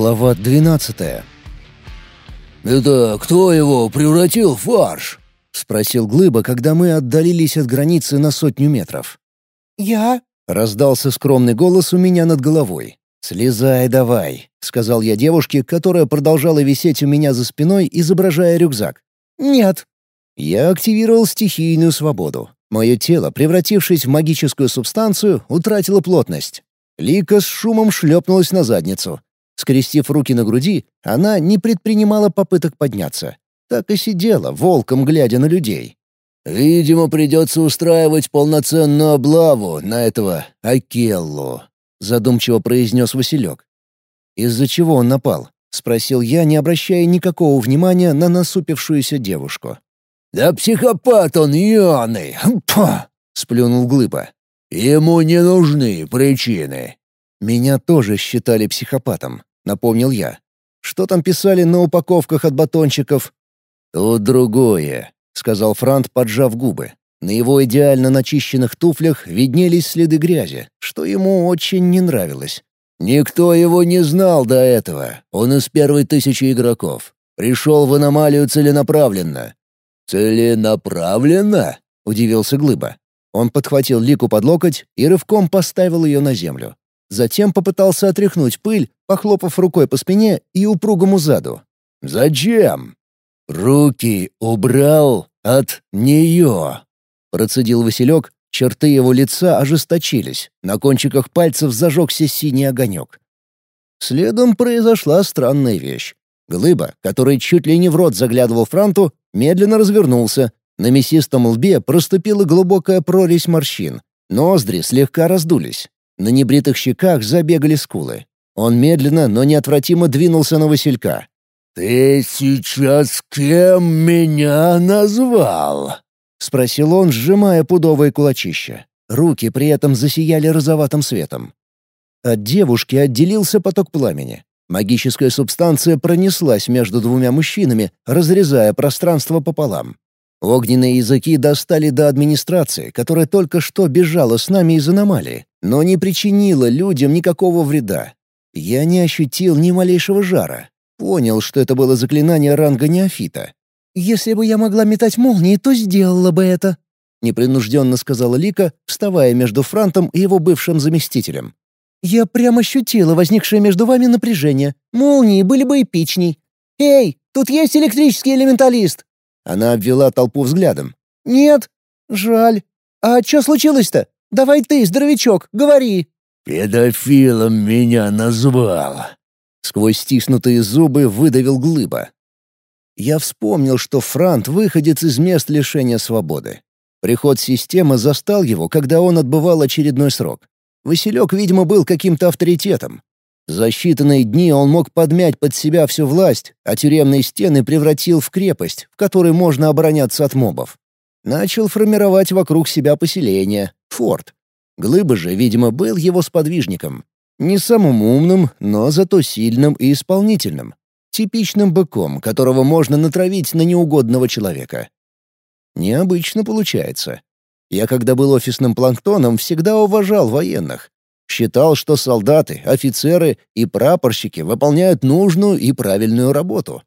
Глава 12 «Это кто его превратил в фарш?» — спросил Глыба, когда мы отдалились от границы на сотню метров. «Я?» — раздался скромный голос у меня над головой. «Слезай давай», — сказал я девушке, которая продолжала висеть у меня за спиной, изображая рюкзак. «Нет». Я активировал стихийную свободу. Мое тело, превратившись в магическую субстанцию, утратило плотность. Лика с шумом шлепнулась на задницу. Скрестив руки на груди, она не предпринимала попыток подняться. Так и сидела, волком глядя на людей. «Видимо, придется устраивать полноценную облаву на этого Акеллу», — задумчиво произнес Василек. «Из-за чего он напал?» — спросил я, не обращая никакого внимания на насупившуюся девушку. «Да психопат он юный!» — сплюнул Глыба. «Ему не нужны причины». «Меня тоже считали психопатом. — напомнил я. «Что там писали на упаковках от батончиков?» «Тут другое», — сказал Франт, поджав губы. На его идеально начищенных туфлях виднелись следы грязи, что ему очень не нравилось. «Никто его не знал до этого. Он из первой тысячи игроков. Пришел в аномалию целенаправленно». «Целенаправленно?» — удивился Глыба. Он подхватил Лику под локоть и рывком поставил ее на землю. Затем попытался отряхнуть пыль, похлопав рукой по спине и упругому заду. «Зачем?» «Руки убрал от нее», — процедил Василек. Черты его лица ожесточились. На кончиках пальцев зажегся синий огонек. Следом произошла странная вещь. Глыба, который чуть ли не в рот заглядывал Франту, медленно развернулся. На мясистом лбе проступила глубокая прорезь морщин. Ноздри слегка раздулись. На небритых щеках забегали скулы. Он медленно, но неотвратимо двинулся на Василька. «Ты сейчас кем меня назвал?» — спросил он, сжимая пудовое кулачище. Руки при этом засияли розоватым светом. От девушки отделился поток пламени. Магическая субстанция пронеслась между двумя мужчинами, разрезая пространство пополам. Огненные языки достали до администрации, которая только что бежала с нами из аномалии, но не причинила людям никакого вреда. Я не ощутил ни малейшего жара. Понял, что это было заклинание ранга неофита. «Если бы я могла метать молнии, то сделала бы это», — непринужденно сказала Лика, вставая между Франтом и его бывшим заместителем. «Я прямо ощутила возникшее между вами напряжение. Молнии были бы эпичней. Эй, тут есть электрический элементалист!» Она обвела толпу взглядом. «Нет? Жаль. А что случилось-то? Давай ты, здоровячок, говори!» «Педофилом меня назвал!» Сквозь стиснутые зубы выдавил глыба. Я вспомнил, что Франт выходец из мест лишения свободы. Приход системы застал его, когда он отбывал очередной срок. Василек, видимо, был каким-то авторитетом. За считанные дни он мог подмять под себя всю власть, а тюремные стены превратил в крепость, в которой можно обороняться от мобов. Начал формировать вокруг себя поселение, форт. Глыба же, видимо, был его сподвижником. Не самым умным, но зато сильным и исполнительным. Типичным быком, которого можно натравить на неугодного человека. Необычно получается. Я, когда был офисным планктоном, всегда уважал военных. Считал, что солдаты, офицеры и прапорщики выполняют нужную и правильную работу.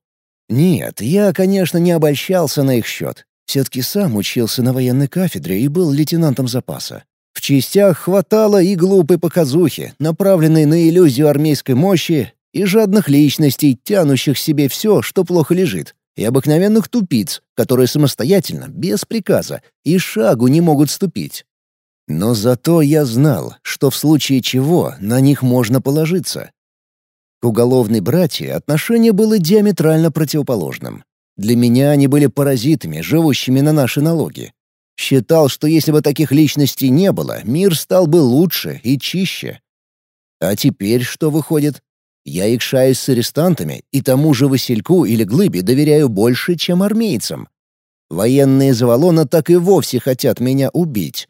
Нет, я, конечно, не обольщался на их счет. Все-таки сам учился на военной кафедре и был лейтенантом запаса. В частях хватало и глупой показухи, направленной на иллюзию армейской мощи, и жадных личностей, тянущих себе все, что плохо лежит, и обыкновенных тупиц, которые самостоятельно, без приказа, и шагу не могут ступить. Но зато я знал, что в случае чего на них можно положиться. К уголовной братье отношение было диаметрально противоположным. Для меня они были паразитами, живущими на наши налоги. Считал, что если бы таких личностей не было, мир стал бы лучше и чище. А теперь что выходит? Я икшаюсь с арестантами, и тому же Васильку или Глыбе доверяю больше, чем армейцам. Военные Завалона так и вовсе хотят меня убить.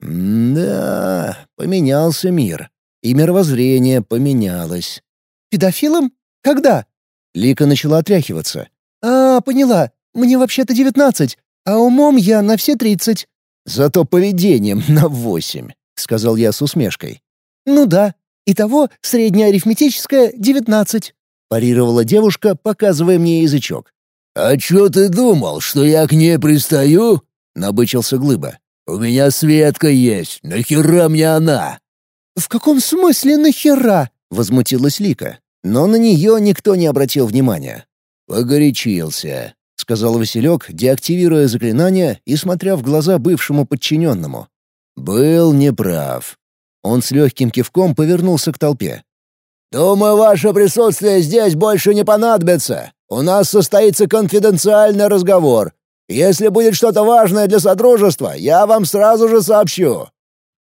Да, поменялся мир. И мировоззрение поменялось. «Педофилом? Когда?» Лика начала отряхиваться. «А, поняла. Мне вообще-то девятнадцать, а умом я на все тридцать». «Зато поведением на восемь», — сказал я с усмешкой. «Ну да. Итого средняя арифметическая — девятнадцать», — парировала девушка, показывая мне язычок. «А чё ты думал, что я к ней пристаю?» — набычился Глыба. «У меня Светка есть, нахера мне она?» «В каком смысле нахера?» — возмутилась Лика. Но на нее никто не обратил внимания. «Погорячился», — сказал Василек, деактивируя заклинание и смотря в глаза бывшему подчиненному. «Был неправ». Он с легким кивком повернулся к толпе. «Думаю, ваше присутствие здесь больше не понадобится. У нас состоится конфиденциальный разговор. Если будет что-то важное для Содружества, я вам сразу же сообщу».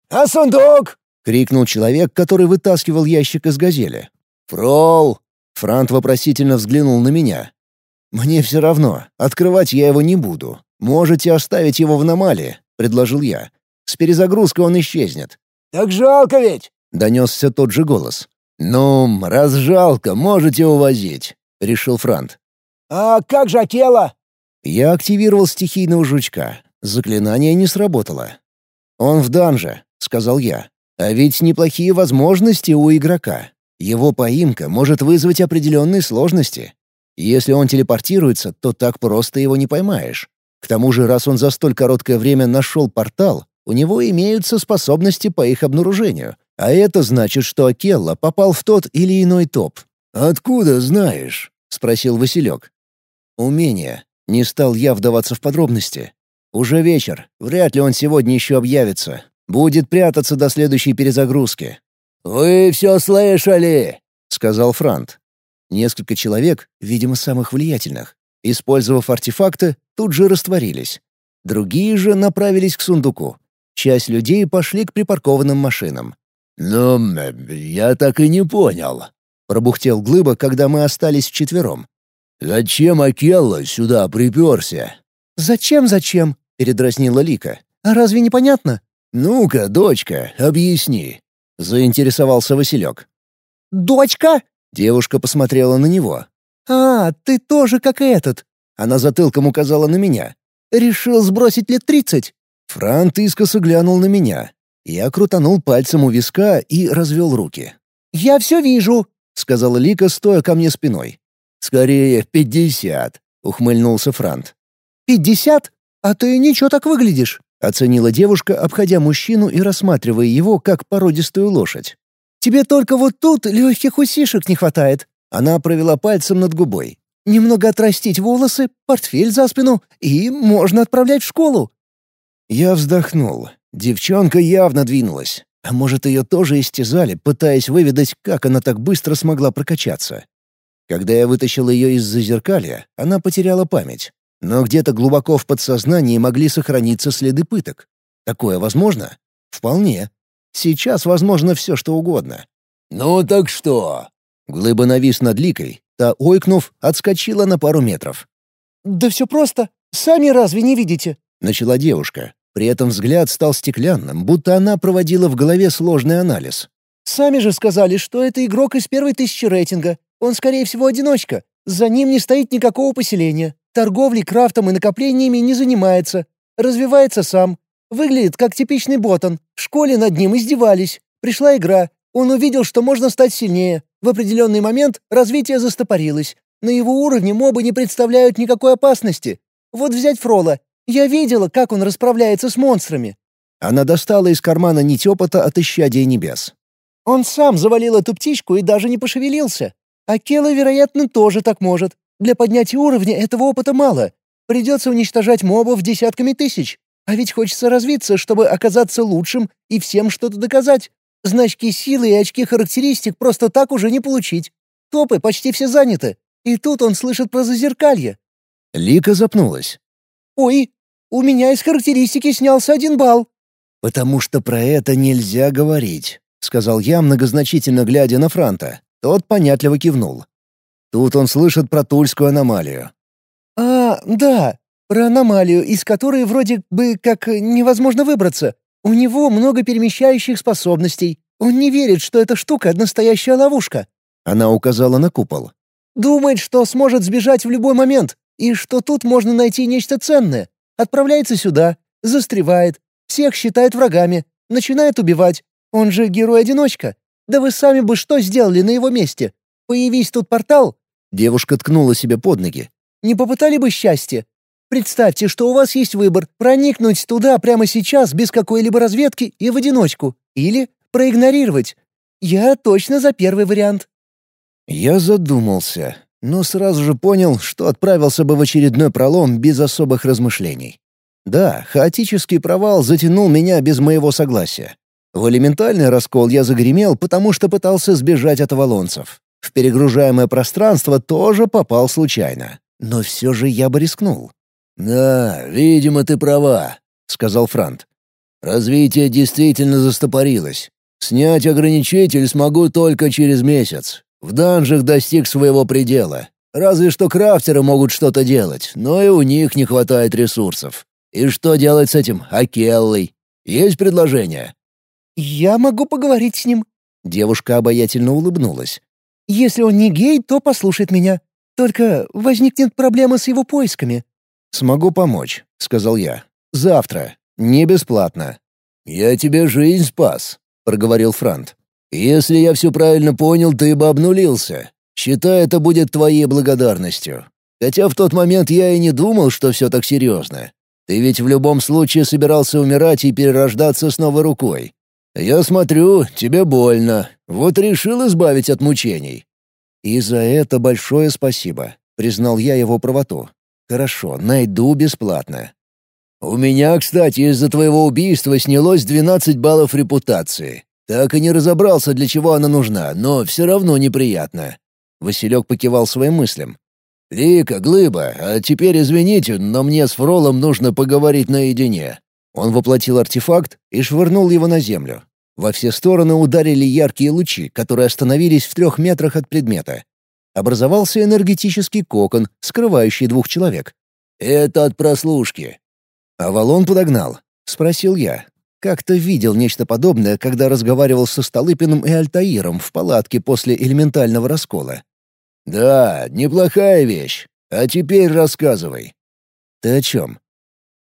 «А сундук?» — крикнул человек, который вытаскивал ящик из газели. «Фрол!» — Франт вопросительно взглянул на меня. «Мне все равно. Открывать я его не буду. Можете оставить его в аномалии», — предложил я. «С перезагрузкой он исчезнет». «Так жалко ведь!» — донесся тот же голос. «Ну, раз жалко, можете увозить», — решил Франт. «А как же тело?» Я активировал стихийного жучка. Заклинание не сработало. «Он в данже», — сказал я. «А ведь неплохие возможности у игрока. Его поимка может вызвать определенные сложности. Если он телепортируется, то так просто его не поймаешь. К тому же, раз он за столь короткое время нашел портал, у него имеются способности по их обнаружению. А это значит, что Акелла попал в тот или иной топ. «Откуда знаешь?» — спросил Василек. «Умение. Не стал я вдаваться в подробности. Уже вечер, вряд ли он сегодня еще объявится. Будет прятаться до следующей перезагрузки. «Вы все слышали!» — сказал Франт. Несколько человек, видимо, самых влиятельных, использовав артефакты, тут же растворились. Другие же направились к сундуку. Часть людей пошли к припаркованным машинам. «Ну, я так и не понял», — пробухтел Глыба, когда мы остались вчетвером. «Зачем Акелла сюда приперся?» «Зачем, зачем?» — передразнила Лика. «А разве не понятно?» «Ну-ка, дочка, объясни», — заинтересовался Василек. «Дочка?» — девушка посмотрела на него. «А, ты тоже как этот!» Она затылком указала на меня. «Решил сбросить лет тридцать?» Франт искоса глянул на меня. Я крутанул пальцем у виска и развел руки. «Я все вижу», — сказала Лика, стоя ко мне спиной. «Скорее, пятьдесят», — ухмыльнулся Франт. «Пятьдесят? А ты ничего так выглядишь», — оценила девушка, обходя мужчину и рассматривая его как породистую лошадь. «Тебе только вот тут легких усишек не хватает». Она провела пальцем над губой. «Немного отрастить волосы, портфель за спину, и можно отправлять в школу». Я вздохнул. Девчонка явно двинулась. А может, ее тоже истязали, пытаясь выведать, как она так быстро смогла прокачаться. Когда я вытащил ее из зазеркалья, она потеряла память. Но где-то глубоко в подсознании могли сохраниться следы пыток. Такое возможно? Вполне. Сейчас возможно все, что угодно. «Ну так что?» Глыба навис над Ликой, та, ойкнув, отскочила на пару метров. «Да все просто. Сами разве не видите?» — начала девушка. При этом взгляд стал стеклянным, будто она проводила в голове сложный анализ. «Сами же сказали, что это игрок из первой тысячи рейтинга. Он, скорее всего, одиночка. За ним не стоит никакого поселения. Торговлей, крафтом и накоплениями не занимается. Развивается сам. Выглядит как типичный ботан. В школе над ним издевались. Пришла игра. Он увидел, что можно стать сильнее. В определенный момент развитие застопорилось. На его уровне мобы не представляют никакой опасности. Вот взять Фрола. Я видела, как он расправляется с монстрами». Она достала из кармана нить опыта от исчадия небес. «Он сам завалил эту птичку и даже не пошевелился. А Кела, вероятно, тоже так может. Для поднятия уровня этого опыта мало. Придется уничтожать мобов десятками тысяч. А ведь хочется развиться, чтобы оказаться лучшим и всем что-то доказать. Значки силы и очки характеристик просто так уже не получить. Топы почти все заняты. И тут он слышит про зазеркалье. Лика запнулась. «Ой, у меня из характеристики снялся один балл». «Потому что про это нельзя говорить», — сказал я, многозначительно глядя на Франта. Тот понятливо кивнул. Тут он слышит про тульскую аномалию. «А, да, про аномалию, из которой вроде бы как невозможно выбраться. У него много перемещающих способностей. Он не верит, что эта штука — настоящая ловушка». Она указала на купол. «Думает, что сможет сбежать в любой момент, и что тут можно найти нечто ценное. Отправляется сюда, застревает, всех считает врагами, начинает убивать. Он же герой-одиночка. Да вы сами бы что сделали на его месте? Появись тут портал...» Девушка ткнула себе под ноги. «Не попытали бы счастье? Представьте, что у вас есть выбор — проникнуть туда прямо сейчас без какой-либо разведки и в одиночку, или проигнорировать. Я точно за первый вариант». Я задумался, но сразу же понял, что отправился бы в очередной пролом без особых размышлений. Да, хаотический провал затянул меня без моего согласия. В элементальный раскол я загремел, потому что пытался сбежать от авалонцев. В перегружаемое пространство тоже попал случайно. Но все же я бы рискнул. «Да, видимо, ты права», — сказал Франт. «Развитие действительно застопорилось. Снять ограничитель смогу только через месяц. В данжах достиг своего предела. Разве что крафтеры могут что-то делать, но и у них не хватает ресурсов. И что делать с этим Акеллой? Есть предложение?» «Я могу поговорить с ним». Девушка обаятельно улыбнулась. «Если он не гей, то послушает меня. Только возникнет проблема с его поисками». «Смогу помочь», — сказал я. «Завтра. Не бесплатно». «Я тебе жизнь спас», — проговорил Франт. «Если я все правильно понял, ты бы обнулился. Считай, это будет твоей благодарностью. Хотя в тот момент я и не думал, что все так серьезно. Ты ведь в любом случае собирался умирать и перерождаться с новой рукой. «Я смотрю, тебе больно. Вот решил избавить от мучений». «И за это большое спасибо», — признал я его правоту. «Хорошо, найду бесплатно». «У меня, кстати, из-за твоего убийства снялось 12 баллов репутации. Так и не разобрался, для чего она нужна, но все равно неприятно». Василек покивал своим мыслям. «Лика, Глыба, а теперь извините, но мне с Фролом нужно поговорить наедине. Он воплотил артефакт и швырнул его на землю. Во все стороны ударили яркие лучи, которые остановились в трех метрах от предмета. Образовался энергетический кокон, скрывающий двух человек. «Это от прослушки». «Авалон подогнал?» — спросил я. Как-то видел нечто подобное, когда разговаривал со Столыпиным и Альтаиром в палатке после элементального раскола. «Да, неплохая вещь. А теперь рассказывай». «Ты о чем?»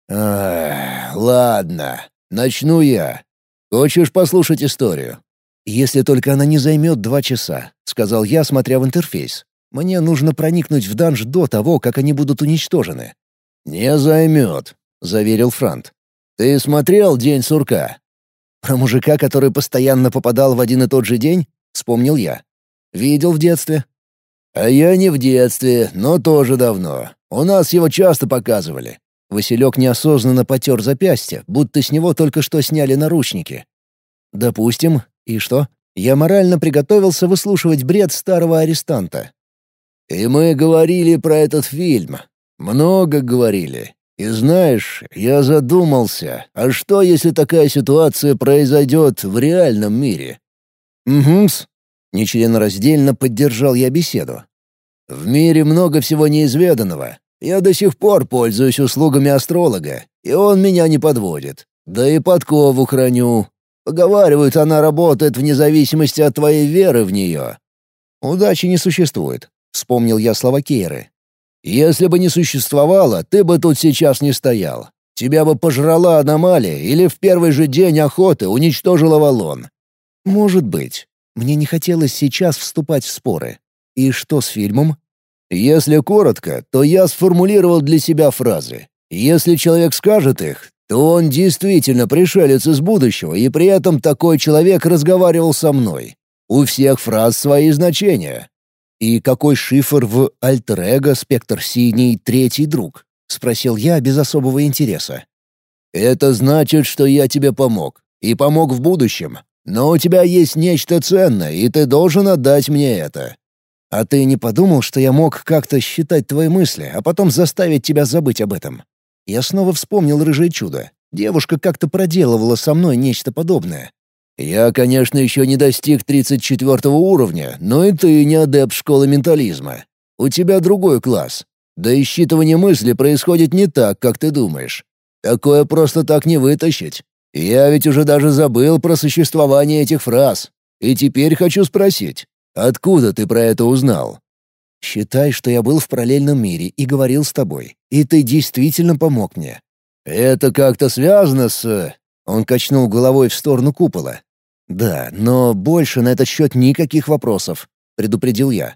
Ах, ладно, начну я. Хочешь послушать историю? Если только она не займет два часа, сказал я, смотря в интерфейс. Мне нужно проникнуть в данж до того, как они будут уничтожены. Не займет, заверил Франт. Ты смотрел День сурка? Про мужика, который постоянно попадал в один и тот же день, вспомнил я. Видел в детстве. А я не в детстве, но тоже давно. У нас его часто показывали. Василек неосознанно потер запястье, будто с него только что сняли наручники. «Допустим. И что? Я морально приготовился выслушивать бред старого арестанта». «И мы говорили про этот фильм. Много говорили. И знаешь, я задумался, а что, если такая ситуация произойдет в реальном мире?» «Угу-с». Нечленораздельно поддержал я беседу. «В мире много всего неизведанного. Я до сих пор пользуюсь услугами астролога, и он меня не подводит. Да и подкову храню. Поговаривают, она работает вне зависимости от твоей веры в нее. Удачи не существует, вспомнил я слова Кейры. Если бы не существовало, ты бы тут сейчас не стоял. Тебя бы пожрала аномалия или в первый же день охоты уничтожила валон. Может быть. Мне не хотелось сейчас вступать в споры. И что с фильмом? Если коротко, то я сформулировал для себя фразы. Если человек скажет их, то он действительно пришелец из будущего, и при этом такой человек разговаривал со мной. У всех фраз свои значения. «И какой шифр в альтер «Спектр синий» третий друг?» — спросил я без особого интереса. «Это значит, что я тебе помог. И помог в будущем. Но у тебя есть нечто ценное, и ты должен отдать мне это. А ты не подумал, что я мог как-то считать твои мысли, а потом заставить тебя забыть об этом? Я снова вспомнил рыжее чудо. Девушка как-то проделывала со мной нечто подобное. Я, конечно, еще не достиг 34 уровня, но и ты не адепт школы ментализма. У тебя другой класс. Да и считывание мысли происходит не так, как ты думаешь. Такое просто так не вытащить. Я ведь уже даже забыл про существование этих фраз. И теперь хочу спросить, Откуда ты про это узнал?» «Считай, что я был в параллельном мире и говорил с тобой, и ты действительно помог мне». «Это как-то связано с...» Он качнул головой в сторону купола. «Да, но больше на этот счет никаких вопросов», — предупредил я.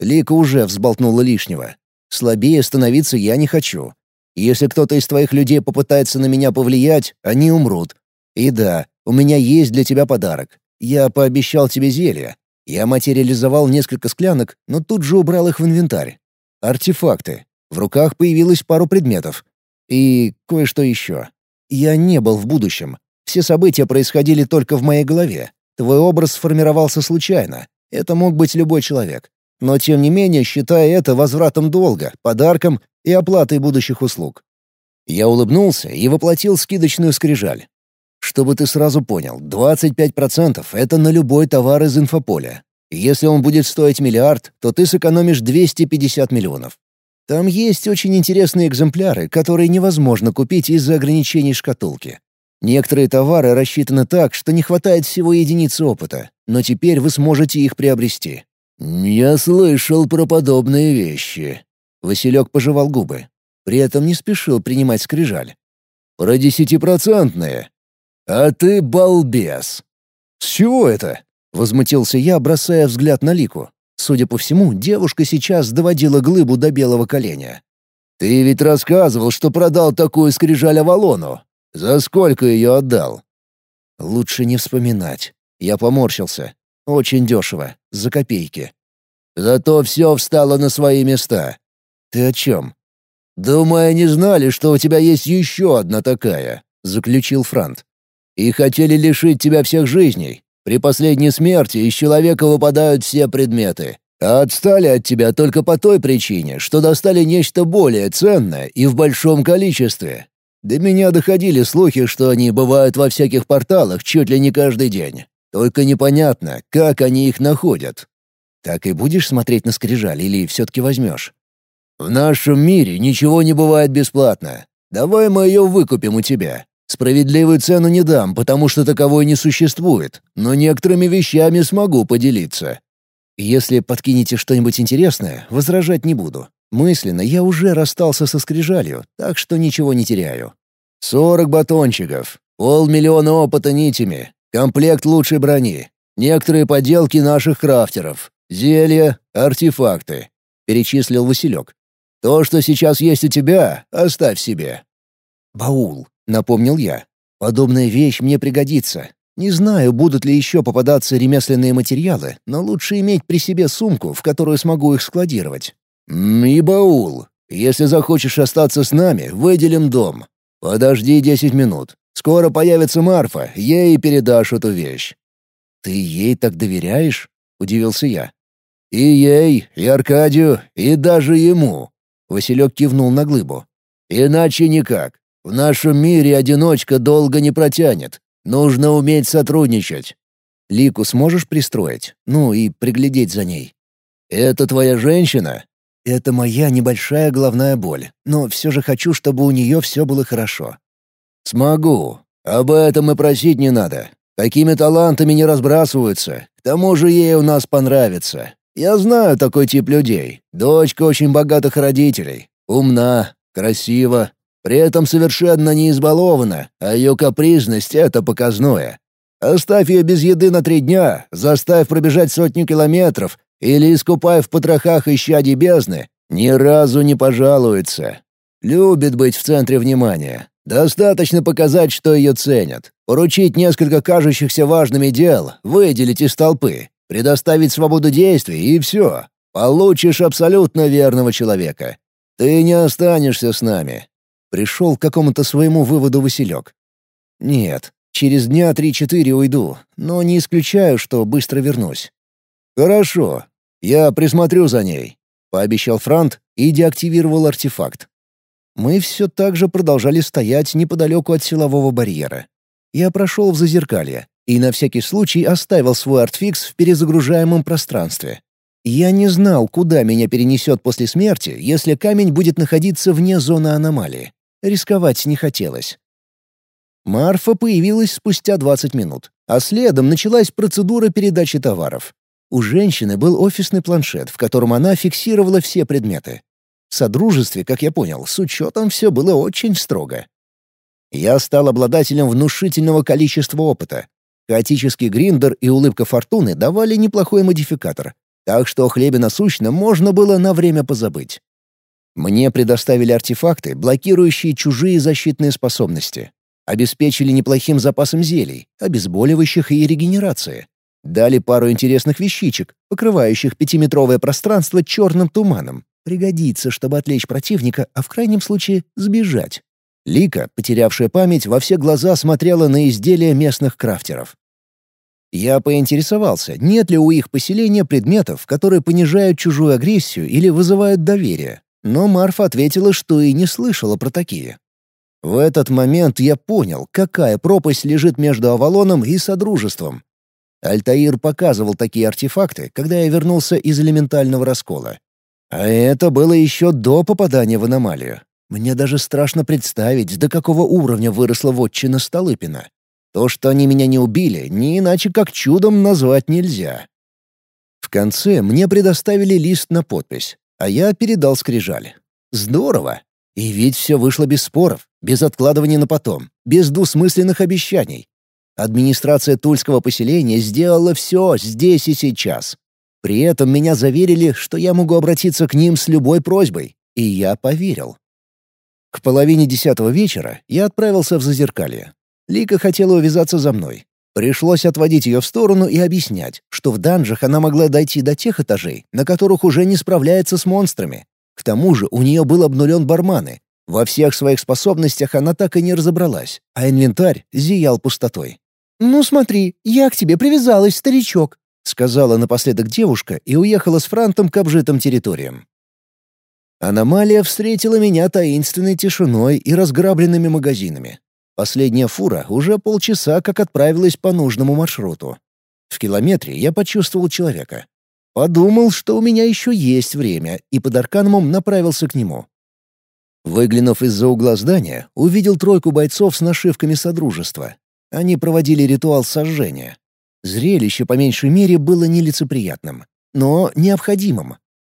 Лика уже взболтнула лишнего. «Слабее становиться я не хочу. Если кто-то из твоих людей попытается на меня повлиять, они умрут. И да, у меня есть для тебя подарок. Я пообещал тебе зелье. Я материализовал несколько склянок, но тут же убрал их в инвентарь. Артефакты. В руках появилось пару предметов. И кое-что еще. Я не был в будущем. Все события происходили только в моей голове. Твой образ сформировался случайно. Это мог быть любой человек. Но тем не менее, считая это возвратом долга, подарком и оплатой будущих услуг. Я улыбнулся и воплотил скидочную скрижаль. Чтобы ты сразу понял, 25% — это на любой товар из инфополя. Если он будет стоить миллиард, то ты сэкономишь 250 миллионов. Там есть очень интересные экземпляры, которые невозможно купить из-за ограничений шкатулки. Некоторые товары рассчитаны так, что не хватает всего единицы опыта, но теперь вы сможете их приобрести. «Я слышал про подобные вещи». Василек пожевал губы. При этом не спешил принимать скрижаль. «Про десятипроцентные. А ты балбес». «С чего это?» — возмутился я, бросая взгляд на Лику. Судя по всему, девушка сейчас доводила глыбу до белого коленя. «Ты ведь рассказывал, что продал такую скрижаль Авалону. За сколько ее отдал?» «Лучше не вспоминать». Я поморщился. «Очень дешево. За копейки». «Зато все встало на свои места». «Ты о чем?» «Думаю, не знали, что у тебя есть еще одна такая», — заключил Франт. «И хотели лишить тебя всех жизней. При последней смерти из человека выпадают все предметы. А отстали от тебя только по той причине, что достали нечто более ценное и в большом количестве. До меня доходили слухи, что они бывают во всяких порталах чуть ли не каждый день. Только непонятно, как они их находят. Так и будешь смотреть на скрижаль или все-таки возьмешь? В нашем мире ничего не бывает бесплатно. Давай мы ее выкупим у тебя. Справедливую цену не дам, потому что таковой не существует, но некоторыми вещами смогу поделиться. Если подкинете что-нибудь интересное, возражать не буду. Мысленно я уже расстался со скрижалью, так что ничего не теряю. Сорок батончиков, полмиллиона опыта нитями, комплект лучшей брони, некоторые поделки наших крафтеров, зелья, артефакты. Перечислил Василек. То, что сейчас есть у тебя, оставь себе. Баул. — напомнил я. «Подобная вещь мне пригодится. Не знаю, будут ли еще попадаться ремесленные материалы, но лучше иметь при себе сумку, в которую смогу их складировать». «И баул. Если захочешь остаться с нами, выделим дом. Подожди десять минут. Скоро появится Марфа, ей передашь эту вещь». «Ты ей так доверяешь?» — удивился я. «И ей, и Аркадию, и даже ему», — Василек кивнул на глыбу. «Иначе никак. В нашем мире одиночка долго не протянет. Нужно уметь сотрудничать. Лику сможешь пристроить? Ну и приглядеть за ней. Это твоя женщина? Это моя небольшая головная боль, но все же хочу, чтобы у нее все было хорошо. Смогу. Об этом и просить не надо. Такими талантами не разбрасываются. К тому же ей у нас понравится. Я знаю такой тип людей. Дочка очень богатых родителей. Умна, красива, при этом совершенно не избалована, а ее капризность — это показное. Оставь ее без еды на три дня, заставь пробежать сотню километров или искупай в потрохах исчадий бездны, ни разу не пожалуется. Любит быть в центре внимания. Достаточно показать, что ее ценят. Поручить несколько кажущихся важными дел, выделить из толпы, предоставить свободу действий и все. Получишь абсолютно верного человека. Ты не останешься с нами. Пришел к какому-то своему выводу Василек. «Нет, через дня три-четыре уйду, но не исключаю, что быстро вернусь». «Хорошо, я присмотрю за ней», — пообещал Франт и деактивировал артефакт. Мы все так же продолжали стоять неподалеку от силового барьера. Я прошел в зазеркалье и на всякий случай оставил свой артфикс в перезагружаемом пространстве. Я не знал, куда меня перенесет после смерти, если камень будет находиться вне зоны аномалии. Рисковать не хотелось. Марфа появилась спустя 20 минут, а следом началась процедура передачи товаров. У женщины был офисный планшет, в котором она фиксировала все предметы. В Содружестве, как я понял, с учетом все было очень строго. Я стал обладателем внушительного количества опыта. Хаотический гриндер и улыбка фортуны давали неплохой модификатор, так что о хлебе насущном можно было на время позабыть. Мне предоставили артефакты, блокирующие чужие защитные способности. Обеспечили неплохим запасом зелий, обезболивающих и регенерации. Дали пару интересных вещичек, покрывающих пятиметровое пространство черным туманом. Пригодится, чтобы отвлечь противника, а в крайнем случае сбежать. Лика, потерявшая память, во все глаза смотрела на изделия местных крафтеров. Я поинтересовался, нет ли у их поселения предметов, которые понижают чужую агрессию или вызывают доверие, но Марфа ответила, что и не слышала про такие. В этот момент я понял, какая пропасть лежит между Авалоном и Содружеством. Альтаир показывал такие артефакты, когда я вернулся из элементального раскола. А это было еще до попадания в аномалию. Мне даже страшно представить, до какого уровня выросла вотчина Столыпина. То, что они меня не убили, не иначе как чудом назвать нельзя. В конце мне предоставили лист на подпись, а я передал скрижаль. Здорово! И ведь все вышло без споров, без откладывания на потом, без двусмысленных обещаний. Администрация Тульского поселения сделала все здесь и сейчас. При этом меня заверили, что я могу обратиться к ним с любой просьбой, и я поверил. К половине десятого вечера я отправился в Зазеркалье. Лика хотела увязаться за мной. Пришлось отводить ее в сторону и объяснять, что в данжах она могла дойти до тех этажей, на которых уже не справляется с монстрами. К тому же у нее был обнулен барманы. Во всех своих способностях она так и не разобралась, а инвентарь зиял пустотой. «Ну смотри, я к тебе привязалась, старичок», — сказала напоследок девушка и уехала с Франтом к обжитым территориям. Аномалия встретила меня таинственной тишиной и разграбленными магазинами. Последняя фура уже полчаса как отправилась по нужному маршруту. В километре я почувствовал человека. Подумал, что у меня еще есть время, и под Арканумом направился к нему. Выглянув из-за угла здания, увидел тройку бойцов с нашивками Содружества. Они проводили ритуал сожжения. Зрелище, по меньшей мере, было нелицеприятным, но необходимым.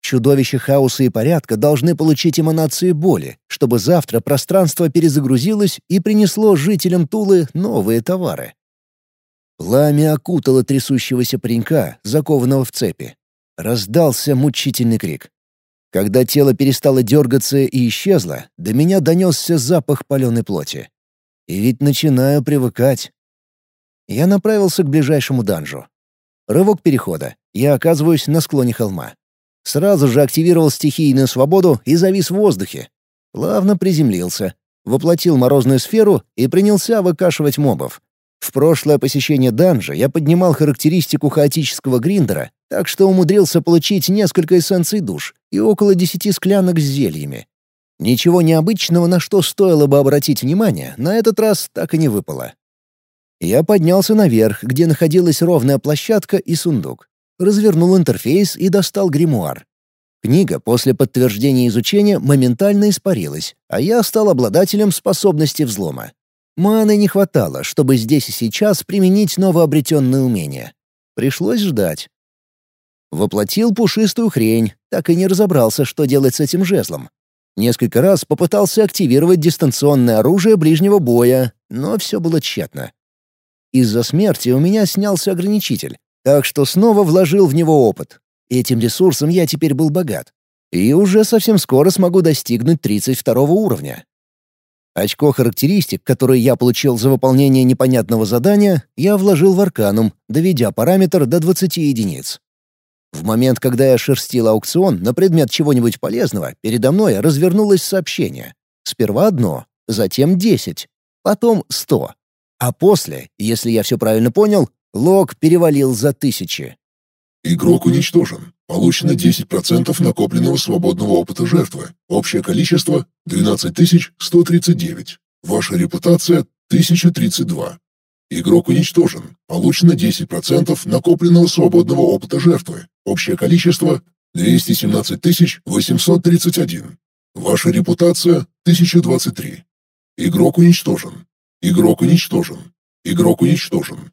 Чудовища хаоса и порядка должны получить эманации боли, чтобы завтра пространство перезагрузилось и принесло жителям Тулы новые товары. Пламя окутало трясущегося паренька, закованного в цепи. Раздался мучительный крик. Когда тело перестало дергаться и исчезло, до меня донесся запах паленой плоти. И ведь начинаю привыкать. Я направился к ближайшему данжу. Рывок перехода. Я оказываюсь на склоне холма. Сразу же активировал стихийную свободу и завис в воздухе. Плавно приземлился, воплотил морозную сферу и принялся выкашивать мобов. В прошлое посещение данжа я поднимал характеристику хаотического гриндера, так что умудрился получить несколько эссенций душ и около десяти склянок с зельями. Ничего необычного, на что стоило бы обратить внимание, на этот раз так и не выпало. Я поднялся наверх, где находилась ровная площадка и сундук развернул интерфейс и достал гримуар. Книга после подтверждения изучения моментально испарилась, а я стал обладателем способности взлома. Маны не хватало, чтобы здесь и сейчас применить новообретенные умения. Пришлось ждать. Воплотил пушистую хрень, так и не разобрался, что делать с этим жезлом. Несколько раз попытался активировать дистанционное оружие ближнего боя, но все было тщетно. Из-за смерти у меня снялся ограничитель, так что снова вложил в него опыт. Этим ресурсом я теперь был богат. И уже совсем скоро смогу достигнуть 32 уровня. Очко характеристик, которое я получил за выполнение непонятного задания, я вложил в арканум, доведя параметр до 20 единиц. В момент, когда я шерстил аукцион на предмет чего-нибудь полезного, передо мной развернулось сообщение. Сперва одно, затем десять, потом сто. А после, если я все правильно понял, Лог перевалил за тысячи. Игрок уничтожен. Получено 10% накопленного свободного опыта жертвы. Общее количество — 12139. Ваша репутация — 1032. Игрок уничтожен. Получено 10% накопленного свободного опыта жертвы. Общее количество — 217 831. Ваша репутация — 1023. Игрок уничтожен. Игрок уничтожен. Игрок уничтожен.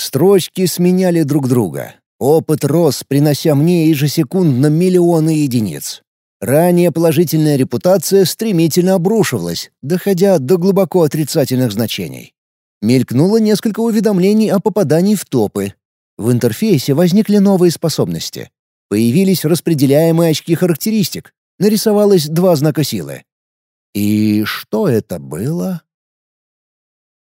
Строчки сменяли друг друга. Опыт рос, принося мне ежесекундно миллионы единиц. Ранее положительная репутация стремительно обрушивалась, доходя до глубоко отрицательных значений. Мелькнуло несколько уведомлений о попадании в топы. В интерфейсе возникли новые способности. Появились распределяемые очки характеристик. Нарисовалось два знака силы. И что это было?